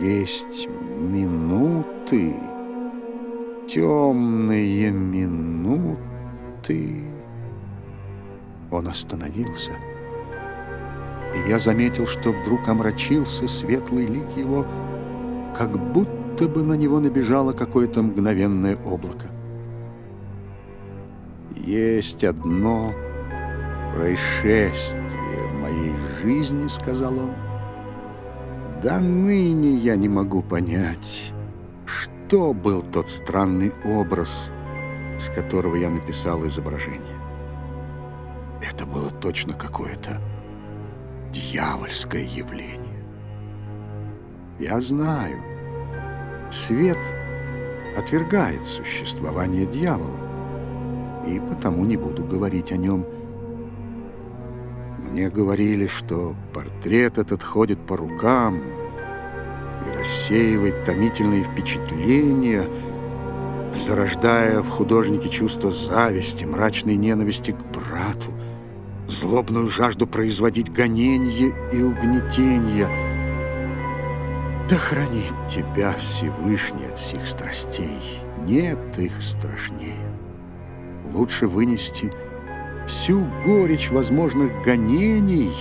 есть минуты, темные минуты. Он остановился, и я заметил, что вдруг омрачился светлый лик его, как будто бы на него набежало какое-то мгновенное облако. Есть одно происшествие в моей жизни, сказал он. До ныне я не могу понять, что был тот странный образ, с которого я написал изображение. Это было точно какое-то дьявольское явление. Я знаю, свет отвергает существование дьявола, и потому не буду говорить о нем. Мне говорили, что портрет этот ходит по рукам и рассеивает томительные впечатления, зарождая в художнике чувство зависти, мрачной ненависти к брату, злобную жажду производить гонение и угнетение. Да хранит тебя Всевышний от всех страстей, нет их страшнее. Лучше вынести всю горечь возможных гонений,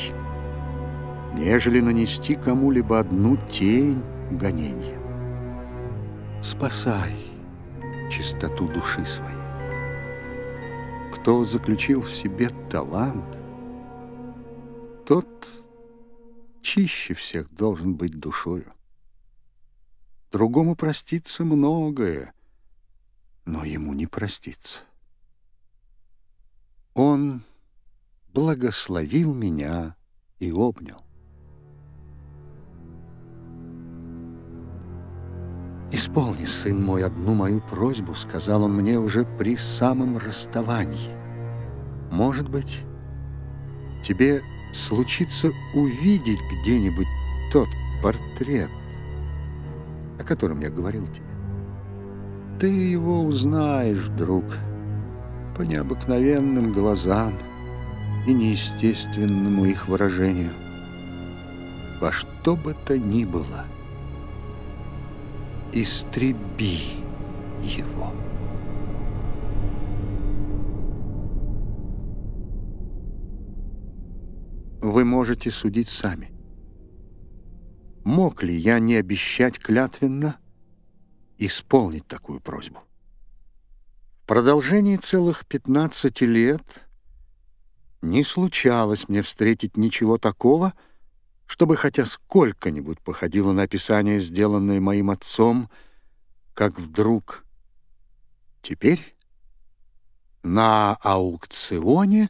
нежели нанести кому-либо одну тень гонения. Спасай чистоту души своей. Кто заключил в себе талант, тот чище всех должен быть душою. Другому простится многое, но ему не простится. Он благословил меня и обнял. «Исполни, сын мой, одну мою просьбу», — сказал он мне уже при самом расставании. «Может быть, тебе случится увидеть где-нибудь тот портрет, о котором я говорил тебе. Ты его узнаешь, друг» по необыкновенным глазам и неестественному их выражению. Во что бы то ни было, истреби его. Вы можете судить сами. Мог ли я не обещать клятвенно исполнить такую просьбу? Продолжении целых 15 лет не случалось мне встретить ничего такого, чтобы хотя сколько-нибудь походило на описание, сделанное моим отцом, как вдруг теперь на аукционе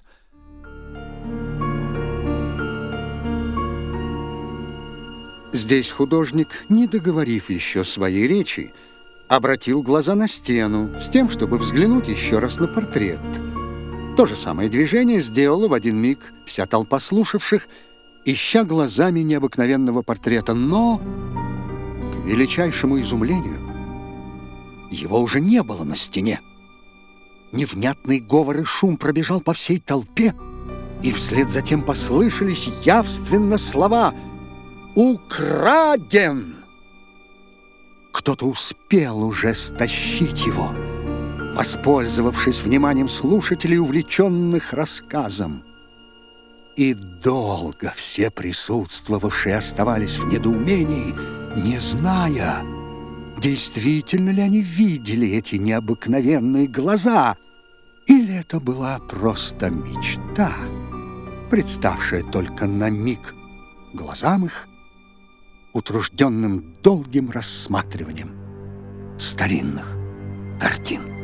Здесь художник, не договорив еще своей речи, обратил глаза на стену с тем, чтобы взглянуть еще раз на портрет. То же самое движение сделала в один миг вся толпа слушавших, ища глазами необыкновенного портрета, но, к величайшему изумлению, его уже не было на стене. Невнятный говор и шум пробежал по всей толпе, и вслед за тем послышались явственно слова «Украден!» Кто-то успел уже стащить его, воспользовавшись вниманием слушателей, увлеченных рассказом. И долго все присутствовавшие оставались в недоумении, не зная, действительно ли они видели эти необыкновенные глаза, или это была просто мечта, представшая только на миг глазам их, утружденным долгим рассматриванием старинных картин.